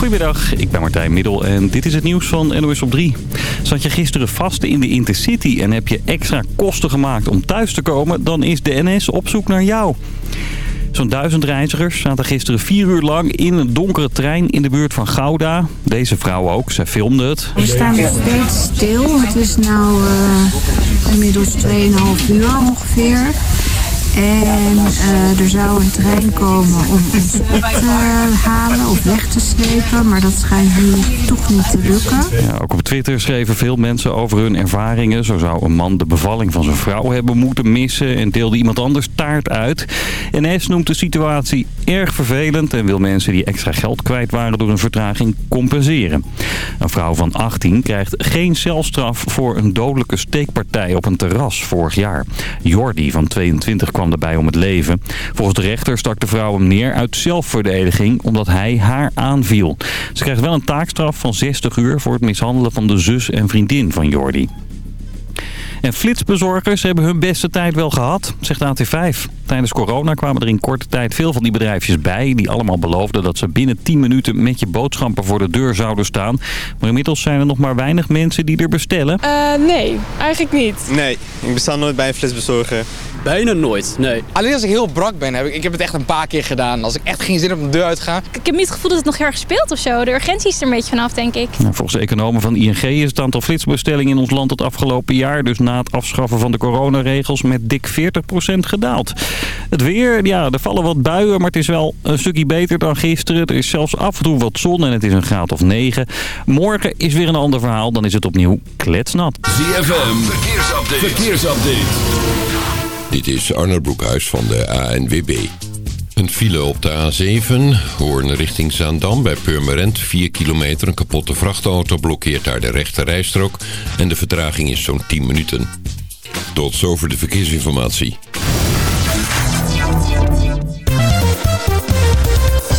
Goedemiddag, ik ben Martijn Middel en dit is het nieuws van NOS op 3. Zat je gisteren vast in de Intercity en heb je extra kosten gemaakt om thuis te komen... dan is de NS op zoek naar jou. Zo'n duizend reizigers zaten gisteren vier uur lang in een donkere trein in de buurt van Gouda. Deze vrouw ook, zij filmde het. We staan steeds stil. Het is nu uh, inmiddels 2,5 uur ongeveer. En uh, er zou een trein komen om ons op te halen of weg te slepen. Maar dat schijnt nu toch niet te lukken. Ook op Twitter schreven veel mensen over hun ervaringen. Zo zou een man de bevalling van zijn vrouw hebben moeten missen en deelde iemand anders taart uit. NS noemt de situatie erg vervelend en wil mensen die extra geld kwijt waren door een vertraging compenseren. Een vrouw van 18 krijgt geen celstraf voor een dodelijke steekpartij op een terras vorig jaar. Jordi van 22 kwam erbij om het leven. Volgens de rechter stak de vrouw hem neer uit zelfverdediging omdat hij haar aanviel. Ze krijgt wel een taakstraf van 60 uur voor het mishandelen van de zus en vriendin van Jordi. En flitsbezorgers hebben hun beste tijd wel gehad, zegt AT5. Tijdens corona kwamen er in korte tijd veel van die bedrijfjes bij... die allemaal beloofden dat ze binnen 10 minuten met je boodschappen voor de deur zouden staan. Maar inmiddels zijn er nog maar weinig mensen die er bestellen. Uh, nee, eigenlijk niet. Nee, ik bestel nooit bij een flitsbezorger. Bijna nooit, nee. Alleen als ik heel brak ben, heb ik, ik heb het echt een paar keer gedaan. Als ik echt geen zin heb om de deur uit te gaan. Ik heb niet het gevoel dat het nog heel erg speelt of zo. De urgentie is er een beetje vanaf, denk ik. Nou, volgens de economen van ING is het aantal flitsbestellingen in ons land het afgelopen jaar... dus na het afschaffen van de coronaregels met dik 40% gedaald. Het weer, ja, er vallen wat buien, maar het is wel een stukje beter dan gisteren. Er is zelfs af en toe wat zon en het is een graad of 9. Morgen is weer een ander verhaal, dan is het opnieuw kletsnat. ZFM, verkeersupdate. verkeersupdate. Dit is Arnold Broekhuis van de ANWB. Een file op de A7, Hoorn richting Zaandam bij Purmerend. 4 kilometer, een kapotte vrachtauto blokkeert daar de rechte rijstrook... en de vertraging is zo'n 10 minuten. Tot zover de verkeersinformatie.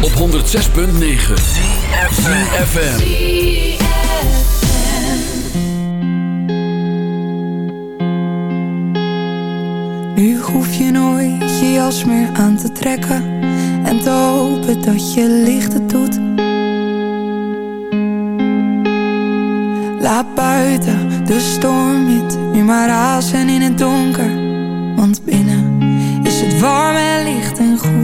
op 106.9 FM. Nu hoef je nooit je jas meer aan te trekken En te hopen dat je licht het doet. Laat buiten de storm niet Nu maar razen in het donker Want binnen is het warm en licht en goed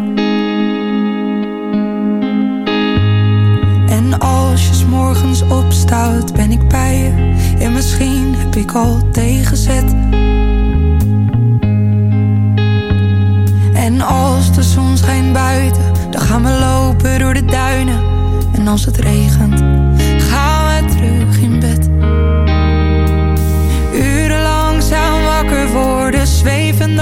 Morgens opstaat, ben ik bij je. En misschien heb ik al tegenzet. En als de zon schijnt buiten, dan gaan we lopen door de duinen. En als het regent, gaan we terug in bed. Urenlang zijn wakker worden, zweven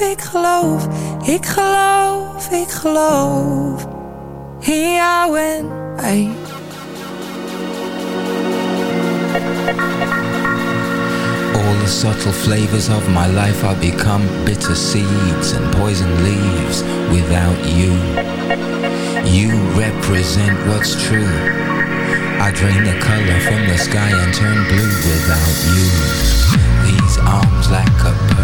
ik geloof, ik geloof, ik geloof in jou en mij. All the subtle flavors of my life are become bitter seeds and poison leaves without you. You represent what's true. I drain the color from the sky and turn blue without you. These arms lack a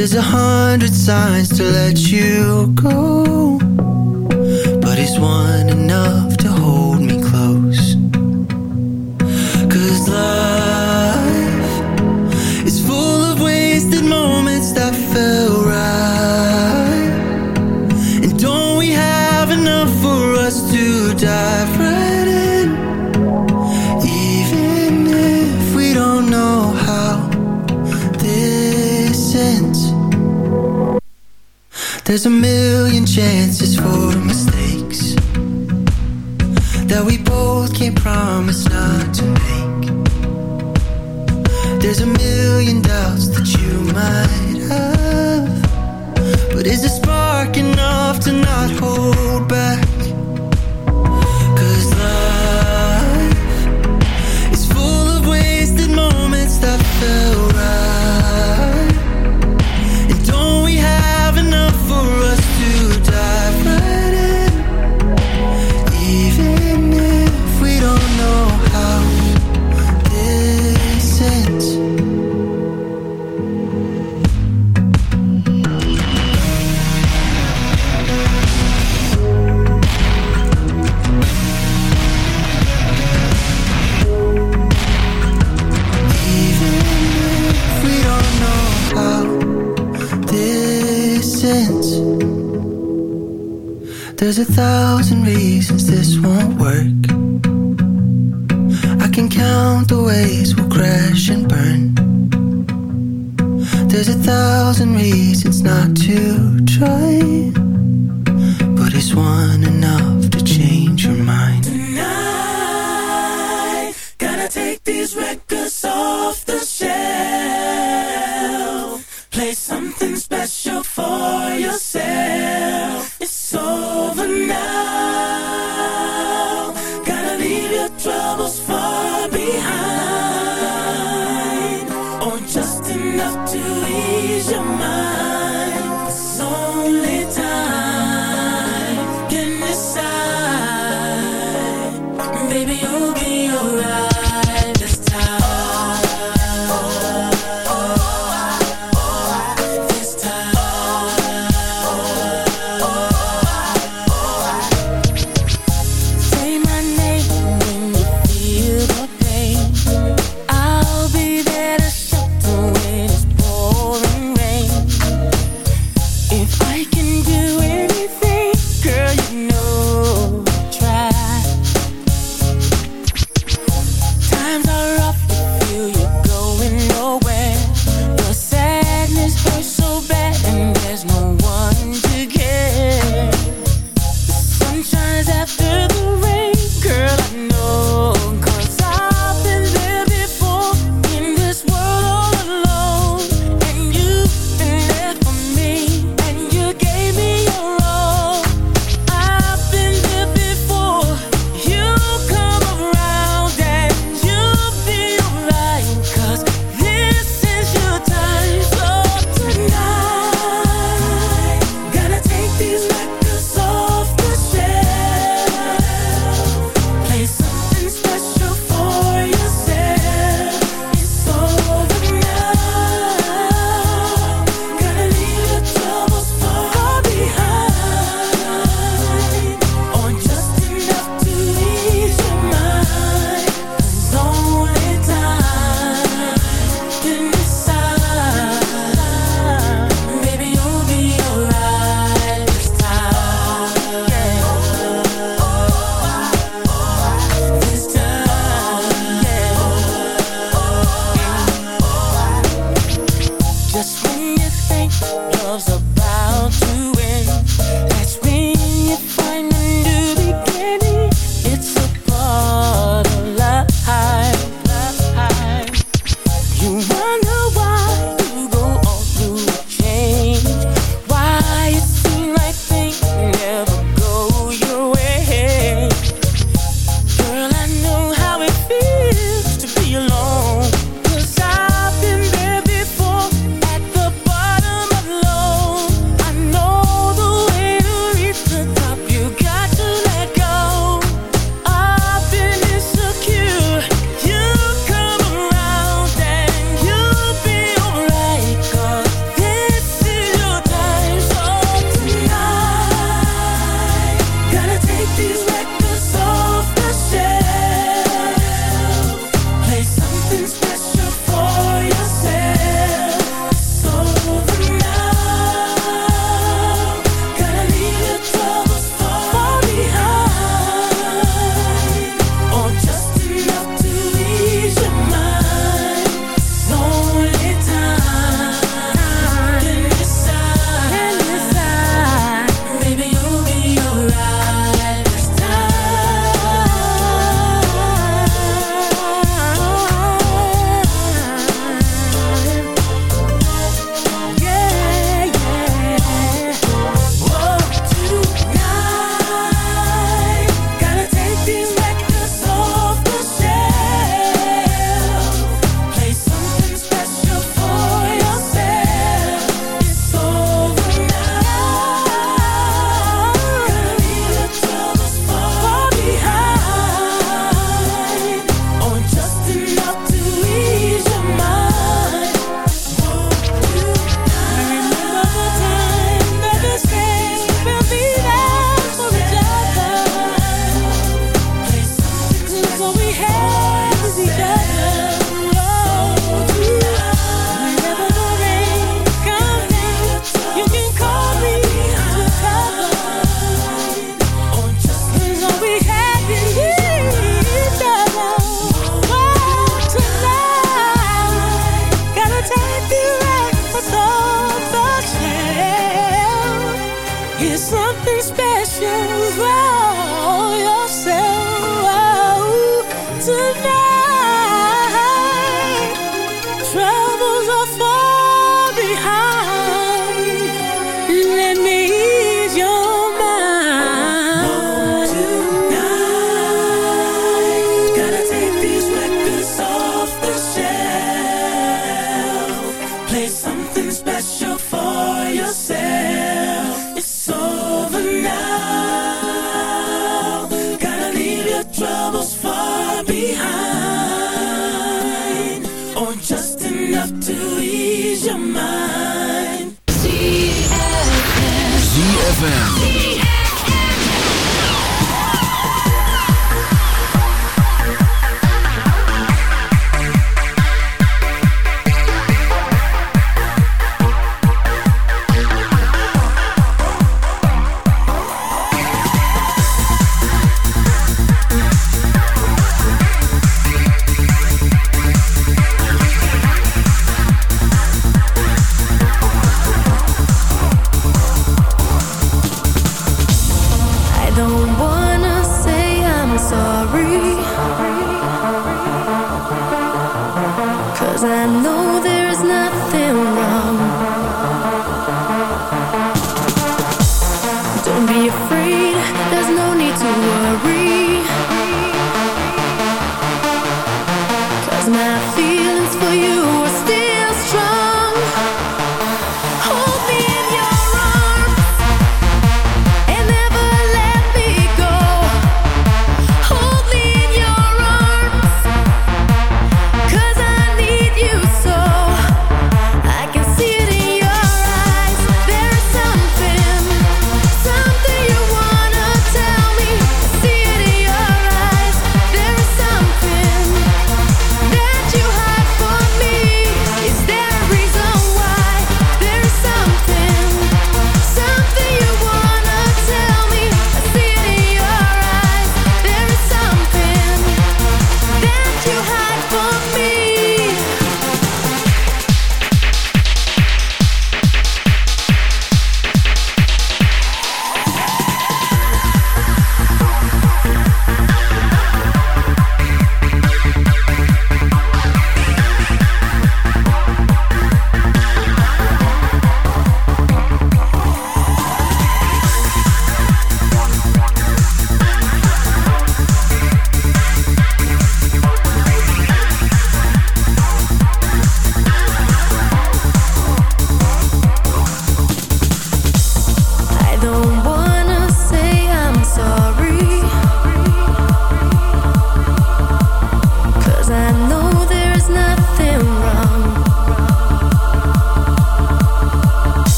There's a hundred signs to let you go. But is one enough There's a million chances for mistakes that we both can't promise not to make. There's a million doubts that you might have, but is the spark enough to not hold back? There's a thousand reasons this won't work. I can count the ways we'll crash and burn. There's a thousand reasons not to try. But is one enough to change your mind?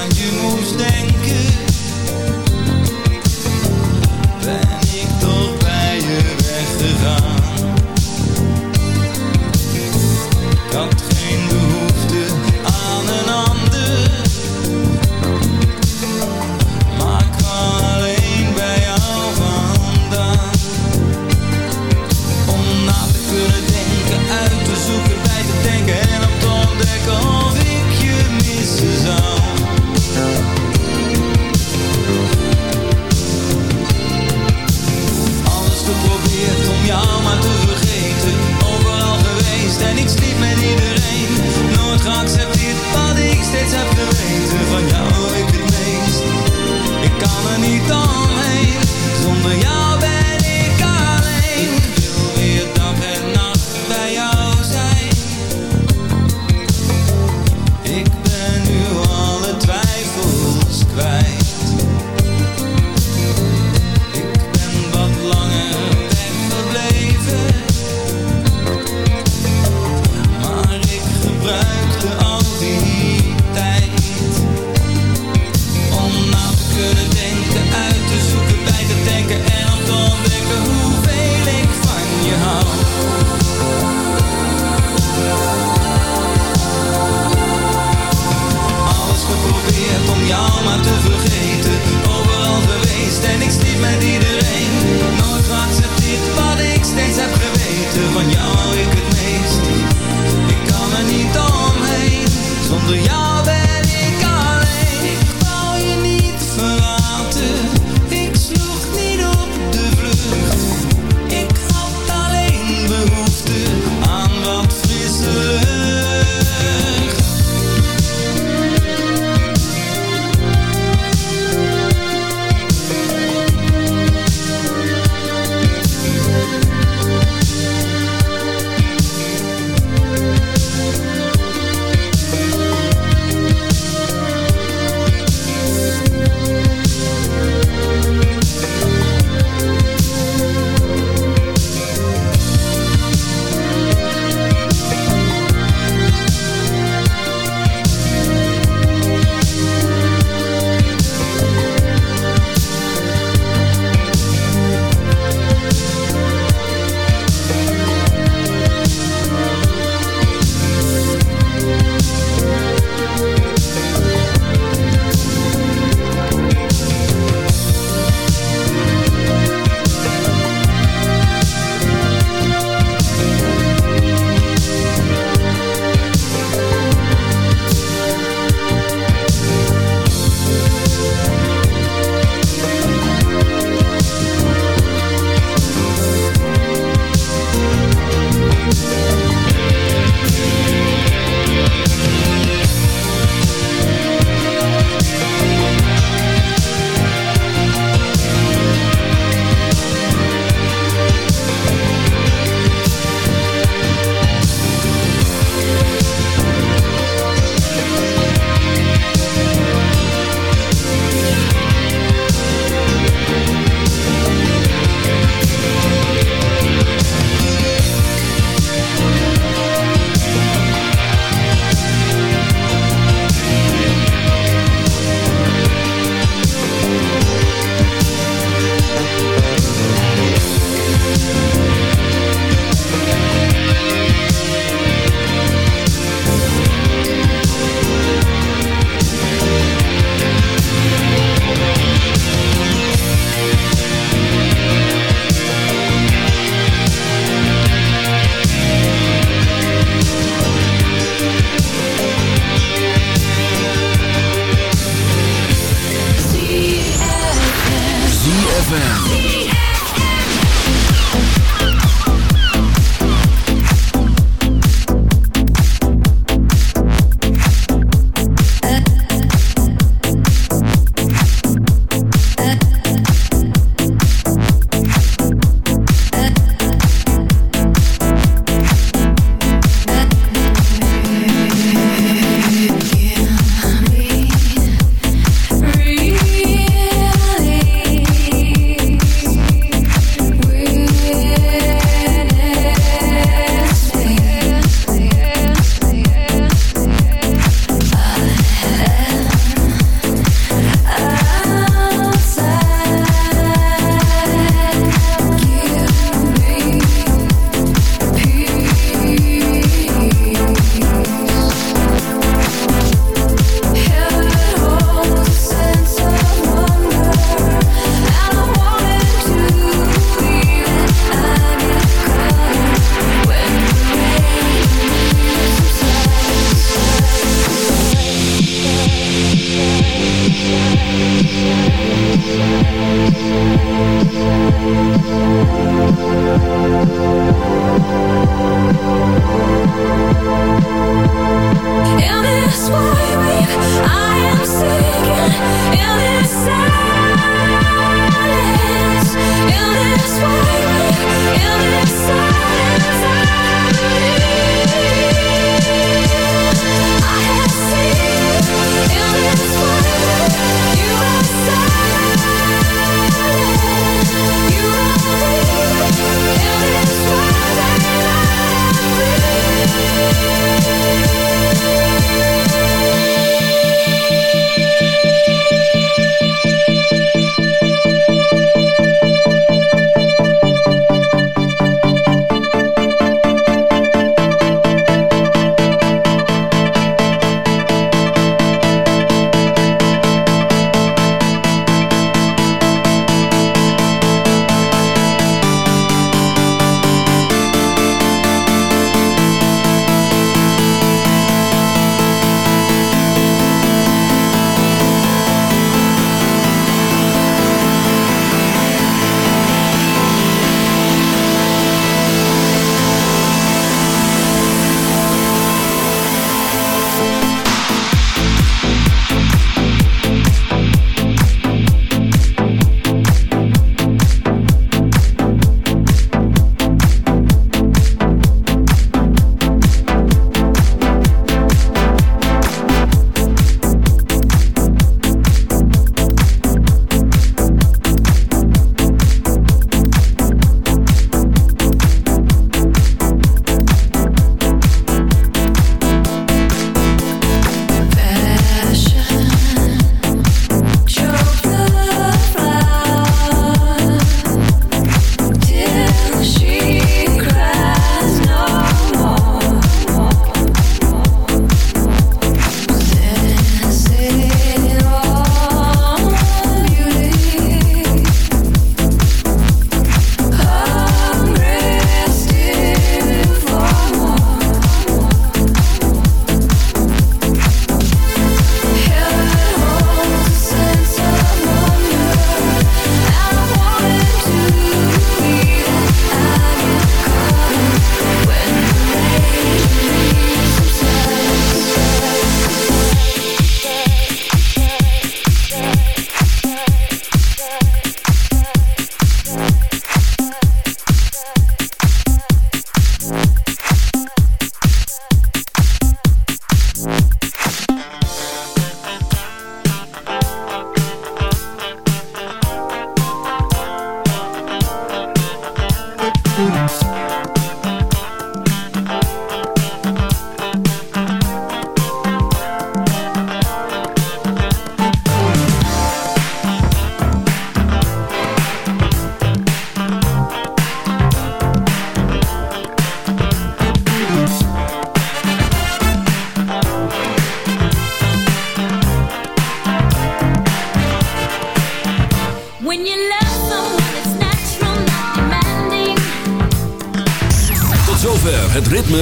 find you things.